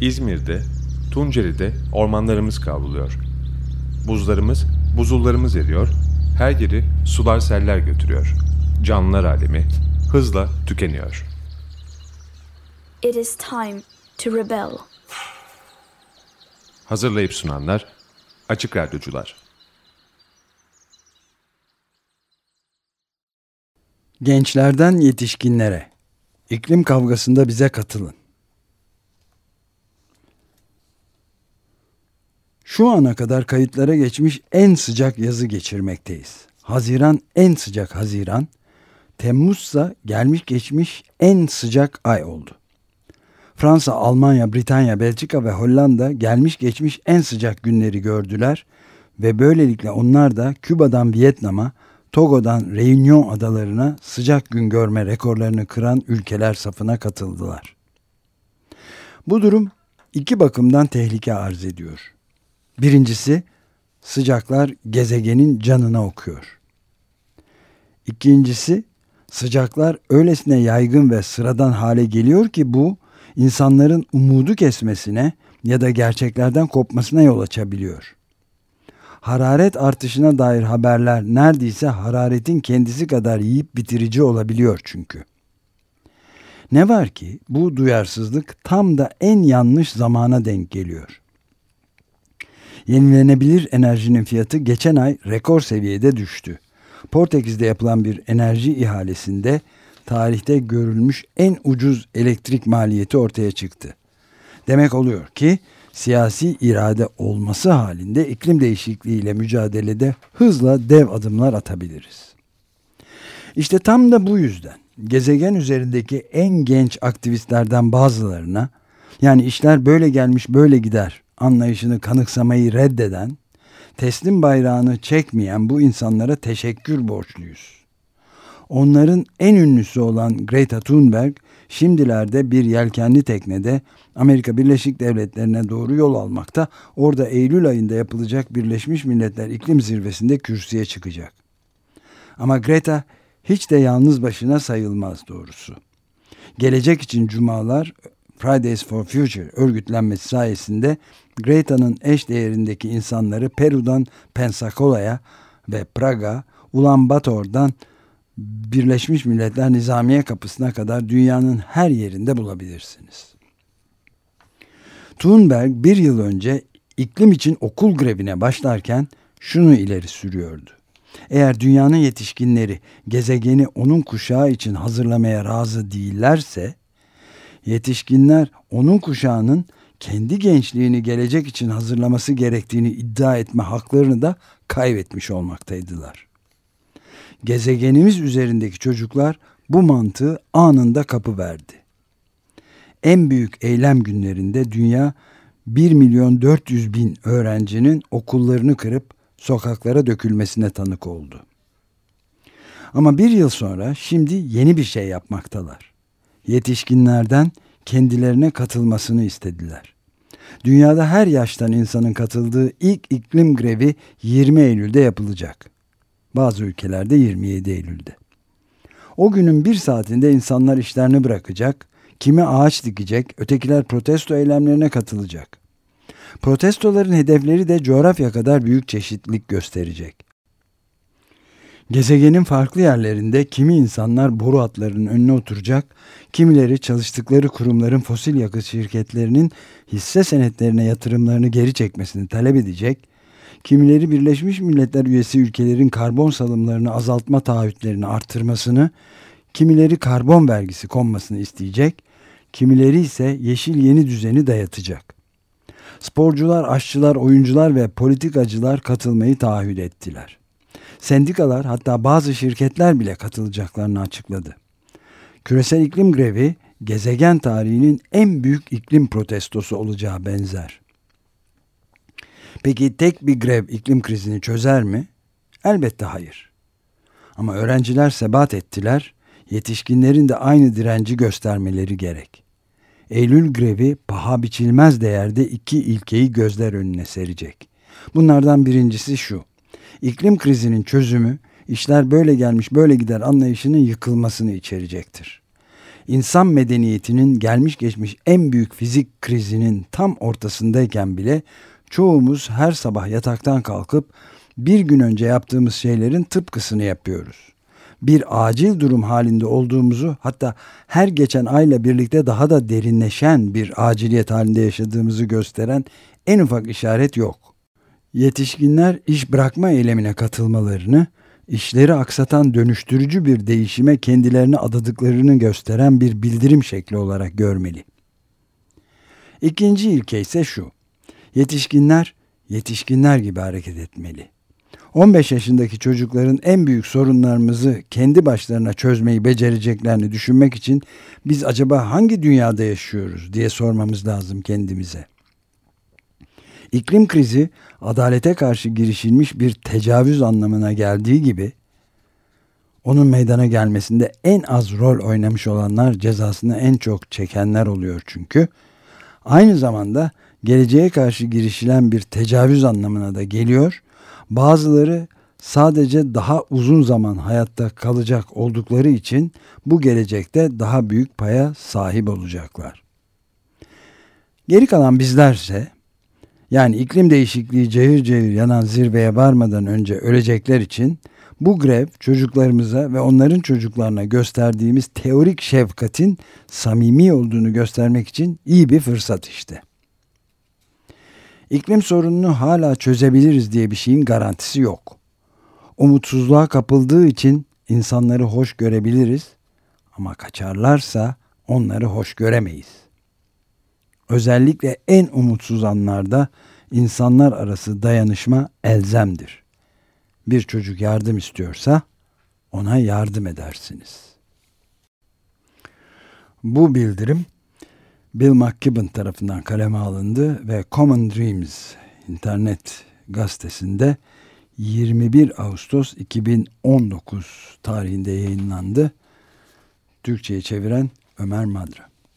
İzmir'de, Tunceli'de ormanlarımız kavruluyor. Buzlarımız, buzullarımız eriyor, her yeri sular seller götürüyor. Canlılar alemi hızla tükeniyor. It is time to rebel. Hazırlayıp sunanlar Açık Radyocular. Gençlerden yetişkinlere. İklim kavgasında bize katılın. Şu ana kadar kayıtlara geçmiş en sıcak yazı geçirmekteyiz. Haziran en sıcak Haziran, Temmuzsa gelmiş geçmiş en sıcak ay oldu. Fransa, Almanya, Britanya, Belçika ve Hollanda gelmiş geçmiş en sıcak günleri gördüler ve böylelikle onlar da Küba'dan Vietnam'a, Togo'dan Reunion adalarına sıcak gün görme rekorlarını kıran ülkeler safına katıldılar. Bu durum iki bakımdan tehlike arz ediyor. Birincisi sıcaklar gezegenin canına okuyor. İkincisi sıcaklar öylesine yaygın ve sıradan hale geliyor ki bu insanların umudu kesmesine ya da gerçeklerden kopmasına yol açabiliyor. Hararet artışına dair haberler neredeyse hararetin kendisi kadar yiyip bitirici olabiliyor çünkü. Ne var ki bu duyarsızlık tam da en yanlış zamana denk geliyor. Yenilenebilir enerjinin fiyatı geçen ay rekor seviyede düştü. Portekiz'de yapılan bir enerji ihalesinde tarihte görülmüş en ucuz elektrik maliyeti ortaya çıktı. Demek oluyor ki siyasi irade olması halinde iklim değişikliğiyle mücadelede hızla dev adımlar atabiliriz. İşte tam da bu yüzden gezegen üzerindeki en genç aktivistlerden bazılarına yani işler böyle gelmiş böyle gider anlayışını kanıksamayı reddeden, teslim bayrağını çekmeyen bu insanlara teşekkür borçluyuz. Onların en ünlüsü olan Greta Thunberg şimdilerde bir yelkenli teknede Amerika Birleşik Devletleri'ne doğru yol almakta. Orada Eylül ayında yapılacak Birleşmiş Milletler İklim Zirvesi'nde kürsüye çıkacak. Ama Greta hiç de yalnız başına sayılmaz doğrusu. Gelecek için cumalar Fridays for Future örgütlenmesi sayesinde Greta'nın eş değerindeki insanları Peru'dan Pensacola'ya ve Praga, Ulan Bator'dan Birleşmiş Milletler Nizamiye Kapısı'na kadar dünyanın her yerinde bulabilirsiniz. Thunberg bir yıl önce iklim için okul grevine başlarken şunu ileri sürüyordu. Eğer dünyanın yetişkinleri gezegeni onun kuşağı için hazırlamaya razı değillerse, yetişkinler onun kuşağının kendi gençliğini gelecek için hazırlaması gerektiğini iddia etme haklarını da kaybetmiş olmaktaydılar. Gezegenimiz üzerindeki çocuklar bu mantığı anında kapı verdi. En büyük eylem günlerinde dünya 1 milyon 400 bin öğrencinin okullarını kırıp sokaklara dökülmesine tanık oldu. Ama bir yıl sonra şimdi yeni bir şey yapmaktalar. Yetişkinlerden kendilerine katılmasını istediler. Dünyada her yaştan insanın katıldığı ilk iklim grevi 20 Eylül'de yapılacak. Bazı ülkelerde 27 Eylül'de. O günün bir saatinde insanlar işlerini bırakacak, kimi ağaç dikecek, ötekiler protesto eylemlerine katılacak. Protestoların hedefleri de coğrafya kadar büyük çeşitlilik gösterecek. Gezegenin farklı yerlerinde kimi insanlar boru hatlarının önüne oturacak, kimileri çalıştıkları kurumların fosil yakıt şirketlerinin hisse senetlerine yatırımlarını geri çekmesini talep edecek, kimileri Birleşmiş Milletler üyesi ülkelerin karbon salımlarını azaltma taahhütlerini artırmasını, kimileri karbon vergisi konmasını isteyecek, kimileri ise yeşil yeni düzeni dayatacak. Sporcular, aşçılar, oyuncular ve politikacılar katılmayı taahhüt ettiler. Sendikalar hatta bazı şirketler bile katılacaklarını açıkladı. Küresel iklim grevi gezegen tarihinin en büyük iklim protestosu olacağı benzer. Peki tek bir grev iklim krizini çözer mi? Elbette hayır. Ama öğrenciler sebat ettiler, yetişkinlerin de aynı direnci göstermeleri gerek. Eylül grevi paha biçilmez değerde iki ilkeyi gözler önüne serecek. Bunlardan birincisi şu. İklim krizinin çözümü işler böyle gelmiş böyle gider anlayışının yıkılmasını içerecektir. İnsan medeniyetinin gelmiş geçmiş en büyük fizik krizinin tam ortasındayken bile çoğumuz her sabah yataktan kalkıp bir gün önce yaptığımız şeylerin tıpkısını yapıyoruz. Bir acil durum halinde olduğumuzu hatta her geçen ayla birlikte daha da derinleşen bir aciliyet halinde yaşadığımızı gösteren en ufak işaret yok. Yetişkinler iş bırakma eylemine katılmalarını, işleri aksatan dönüştürücü bir değişime kendilerini adadıklarını gösteren bir bildirim şekli olarak görmeli. İkinci ilke ise şu. Yetişkinler yetişkinler gibi hareket etmeli. 15 yaşındaki çocukların en büyük sorunlarımızı kendi başlarına çözmeyi becereceklerini düşünmek için biz acaba hangi dünyada yaşıyoruz diye sormamız lazım kendimize. İklim krizi adalete karşı girişilmiş bir tecavüz anlamına geldiği gibi onun meydana gelmesinde en az rol oynamış olanlar cezasını en çok çekenler oluyor çünkü. Aynı zamanda geleceğe karşı girişilen bir tecavüz anlamına da geliyor. Bazıları sadece daha uzun zaman hayatta kalacak oldukları için bu gelecekte daha büyük paya sahip olacaklar. Geri kalan bizlerse yani iklim değişikliği cayır cayır yanan zirveye varmadan önce ölecekler için bu grev çocuklarımıza ve onların çocuklarına gösterdiğimiz teorik şefkatin samimi olduğunu göstermek için iyi bir fırsat işte. İklim sorununu hala çözebiliriz diye bir şeyin garantisi yok. Umutsuzluğa kapıldığı için insanları hoş görebiliriz ama kaçarlarsa onları hoş göremeyiz. Özellikle en umutsuz anlarda insanlar arası dayanışma elzemdir. Bir çocuk yardım istiyorsa ona yardım edersiniz. Bu bildirim Bill McKibben tarafından kaleme alındı ve Common Dreams internet gazetesinde 21 Ağustos 2019 tarihinde yayınlandı. Türkçe'ye çeviren Ömer Madra.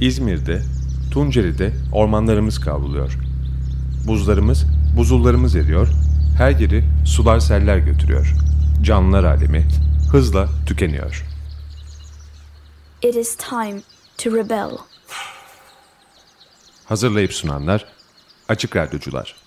İzmir'de, Tunceli'de ormanlarımız kavruluyor. Buzlarımız, buzullarımız eriyor, her yeri sular seller götürüyor. Canlılar alemi hızla tükeniyor. It is time to rebel. Hazırlayıp sunanlar Açık Radyocular